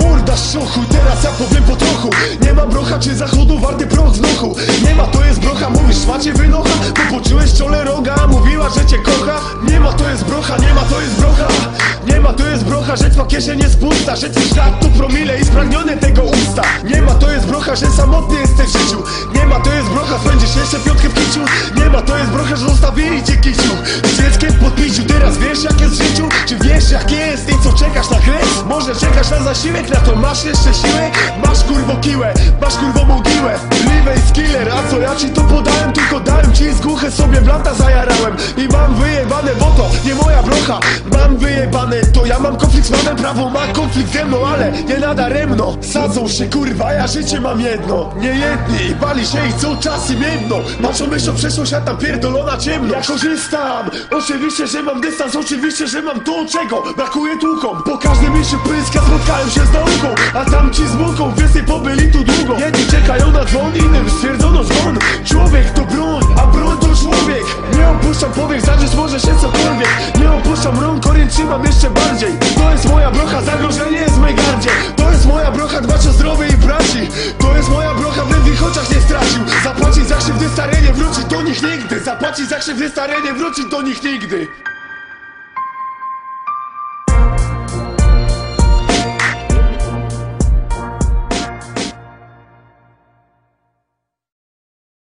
Morda szochu, teraz ja powiem po trochu. Nie ma brocha czy zachodu, warty proch z nochu Nie ma to jest brocha, mówisz macie wynocha Bo poczułeś czole roga, mówiła, że cię kocha. Nie ma to jest brocha, nie ma to jest brocha ma to jest brocha, że twa kieszeń jest pusta Że ty świat to promile i spragnione tego usta Nie ma to jest brocha, że samotny jesteś w życiu Nie ma to jest brocha, spędzisz jeszcze piątkę w kiciu Nie ma to jest brocha, że zostawili cię kiciu Z dzieckiem podpiciu, teraz wiesz jak jest w życiu? Czy wiesz jak jest i co czekasz na kres? Może czekasz na zasiłek, na to masz jeszcze siłę? Masz kurwo kiłę, masz kurwo mogiłę. Killer, a co ja ci to podałem? Tylko dałem ci z głuche sobie blanta zajarałem. I mam wyjebane, bo to nie moja brocha. Mam wyjebane, to ja mam konflikt z panem Prawo ma konflikt ze mną, ale nie nadaremno Sadzą się kurwa, ja życie mam jedno. Nie jedni, bali się i co czas im jedno. Maczą myśl o przeszłość, a tam pierdolona ciemność Ja korzystam, oczywiście, że mam dystans Oczywiście, że mam to, czego brakuje tłukom Po każdym mieście pyska spotkałem się z nauką A tamci z muką, więcej pobyli tu długo. Jedni czekają na dzwon, innym stwierdzono zgon. Człowiek to broń, a broń to człowiek. Nie opuszczam powiek, zacząć może się cokolwiek. Nie opuszczam rąk, orient trzymam jeszcze bardziej. To jest moja brocha, zagrożenie jest w mej gardzie. To jest moja brocha, dbać o zdrowie i braci. To jest moja brocha, w oczach nie stracił. Zapłacić za krzywdy stare nie wrócić do nich nigdy. Zapłacić za krzywdy stare nie wrócić do nich nigdy